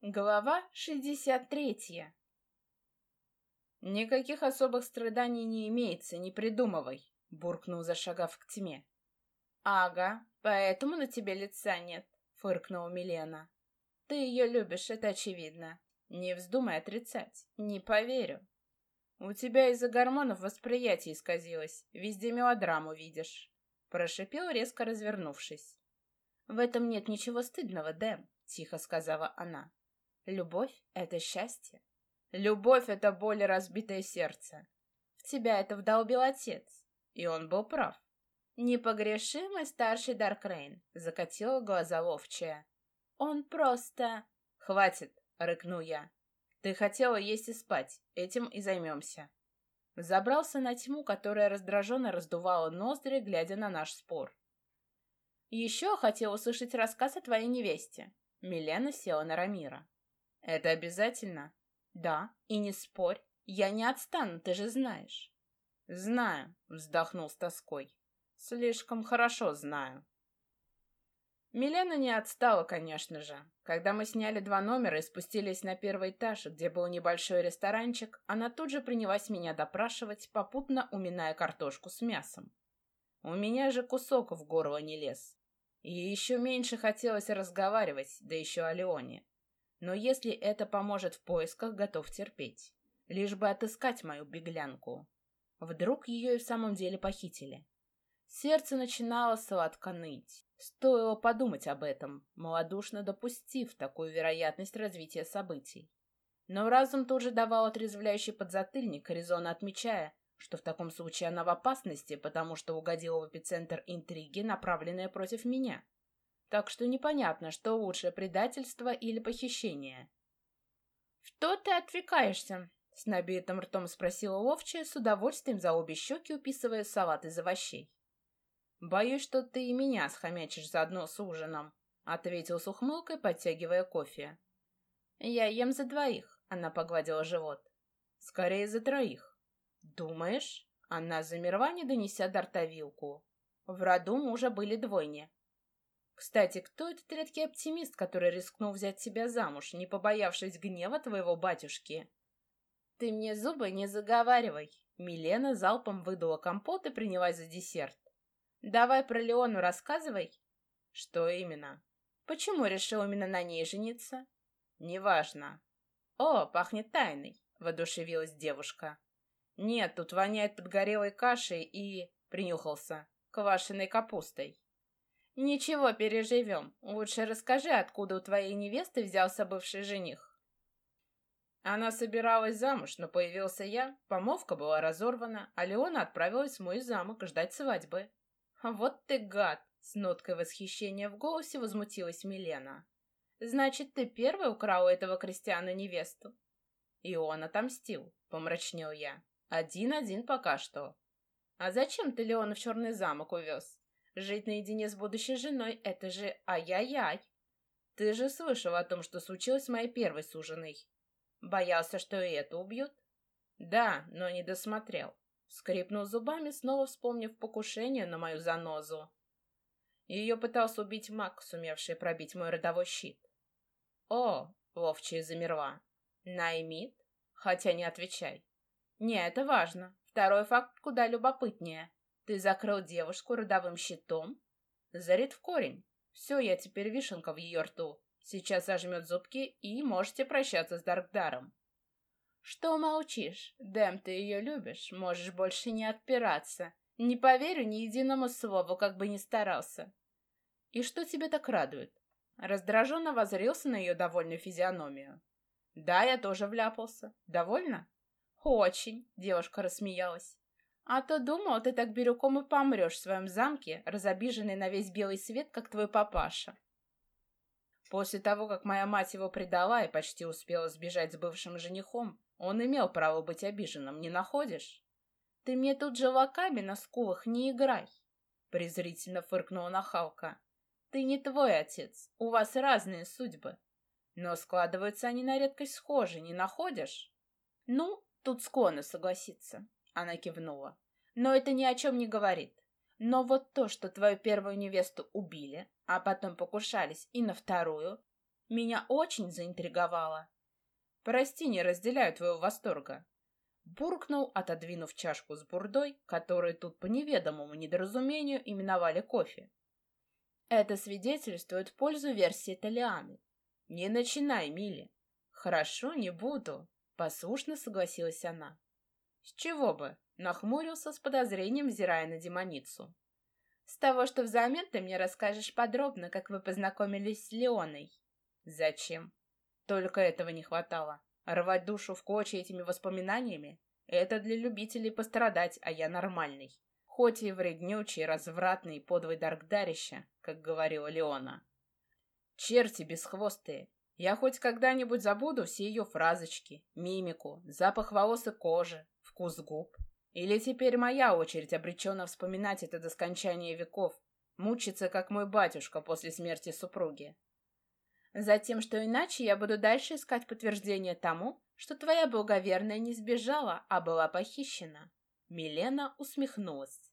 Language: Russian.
Глава 63 «Никаких особых страданий не имеется, не придумывай», — буркнул, зашагав к тьме. «Ага, поэтому на тебе лица нет», — фыркнула Милена. «Ты ее любишь, это очевидно. Не вздумай отрицать, не поверю. У тебя из-за гормонов восприятие исказилось, везде мелодраму видишь», — прошипел, резко развернувшись. «В этом нет ничего стыдного, Дэм», — тихо сказала она. Любовь — это счастье. Любовь — это боль и разбитое сердце. В тебя это вдолбил отец, и он был прав. Непогрешимый старший Даркрейн, закатила глаза ловчая. Он просто... Хватит, рыкнул я. Ты хотела есть и спать, этим и займемся. Забрался на тьму, которая раздраженно раздувала ноздри, глядя на наш спор. Еще хотел услышать рассказ о твоей невесте. Милена села на Рамира. Это обязательно? Да, и не спорь. Я не отстану, ты же знаешь. Знаю, вздохнул с тоской. Слишком хорошо знаю. Милена не отстала, конечно же. Когда мы сняли два номера и спустились на первый этаж, где был небольшой ресторанчик, она тут же принялась меня допрашивать, попутно уминая картошку с мясом. У меня же кусок в горло не лез. И еще меньше хотелось разговаривать, да еще о Леоне. Но если это поможет в поисках, готов терпеть. Лишь бы отыскать мою беглянку. Вдруг ее и в самом деле похитили. Сердце начинало сладко ныть. Стоило подумать об этом, малодушно допустив такую вероятность развития событий. Но разум тут же давал отрезвляющий подзатыльник, резонно отмечая, что в таком случае она в опасности, потому что угодила в эпицентр интриги, направленные против меня. Так что непонятно, что лучше, предательство или похищение. «Что ты отвлекаешься?» — с набитым ртом спросила ловчая, с удовольствием за обе щеки уписывая салат из овощей. «Боюсь, что ты и меня схомячишь заодно с ужином», — ответил с ухмылкой, подтягивая кофе. «Я ем за двоих», — она погладила живот. «Скорее за троих». «Думаешь?» — она замерла, не донеся до рта вилку. В роду мужа были двойни, кстати, кто этот редкий оптимист, который рискнул взять тебя замуж, не побоявшись гнева твоего батюшки? Ты мне зубы не заговаривай. Милена залпом выдула компот и принялась за десерт. Давай про Леону рассказывай. Что именно? Почему решил именно на ней жениться? Неважно. О, пахнет тайной, воодушевилась девушка. Нет, тут воняет подгорелой кашей и... Принюхался. Квашеной капустой. «Ничего, переживем. Лучше расскажи, откуда у твоей невесты взялся бывший жених». Она собиралась замуж, но появился я, помолвка была разорвана, а Леона отправилась в мой замок ждать свадьбы. «Вот ты гад!» — с ноткой восхищения в голосе возмутилась Милена. «Значит, ты первый украл этого крестьяна невесту?» «И он отомстил», — помрачнел я. «Один-один пока что». «А зачем ты Леона в черный замок увез?» Жить наедине с будущей женой — это же ай-яй-яй. Ты же слышал о том, что случилось с моей первой суженой. Боялся, что и это убьют? Да, но не досмотрел. Скрипнул зубами, снова вспомнив покушение на мою занозу. Ее пытался убить маг, сумевший пробить мой родовой щит. О, ловчая замерла. Наймит? Хотя не отвечай. Не, это важно. Второй факт куда любопытнее. Ты закрыл девушку родовым щитом? Зарит в корень. Все, я теперь вишенка в ее рту. Сейчас зажмет зубки, и можете прощаться с Даркдаром. Что молчишь? Дэм, ты ее любишь, можешь больше не отпираться. Не поверю ни единому слову, как бы ни старался. И что тебе так радует? Раздраженно возрился на ее довольную физиономию. Да, я тоже вляпался. Довольно? Очень, девушка рассмеялась. А то думал, ты так бирюком и помрешь в своем замке, разобиженный на весь белый свет, как твой папаша. После того, как моя мать его предала и почти успела сбежать с бывшим женихом, он имел право быть обиженным, не находишь? Ты мне тут же лаками на скулах не играй, презрительно фыркнула нахалка. Ты не твой отец, у вас разные судьбы. Но складываются они на редкость схожи, не находишь? Ну, тут склонна согласиться. Она кивнула. Но это ни о чем не говорит. Но вот то, что твою первую невесту убили, а потом покушались и на вторую, меня очень заинтриговало. Прости, не разделяю твоего восторга. Буркнул, отодвинув чашку с бурдой, которую тут по неведомому недоразумению именовали кофе. Это свидетельствует в пользу версии Талианы. Не начинай, Мили. Хорошо, не буду. Послушно согласилась она. С чего бы? Нахмурился с подозрением, взирая на демоницу. С того, что взамен ты мне расскажешь подробно, как вы познакомились с Леоной. Зачем? Только этого не хватало. Рвать душу в клочья этими воспоминаниями — это для любителей пострадать, а я нормальный. Хоть и вреднючий, развратный, подлый даркдарища, как говорила Леона. Черти бесхвостые. Я хоть когда-нибудь забуду все ее фразочки, мимику, запах волос и кожи, вкус губ. Или теперь моя очередь обречена вспоминать это до скончания веков, мучиться, как мой батюшка после смерти супруги. Затем, что иначе я буду дальше искать подтверждение тому, что твоя благоверная не сбежала, а была похищена. Милена усмехнулась.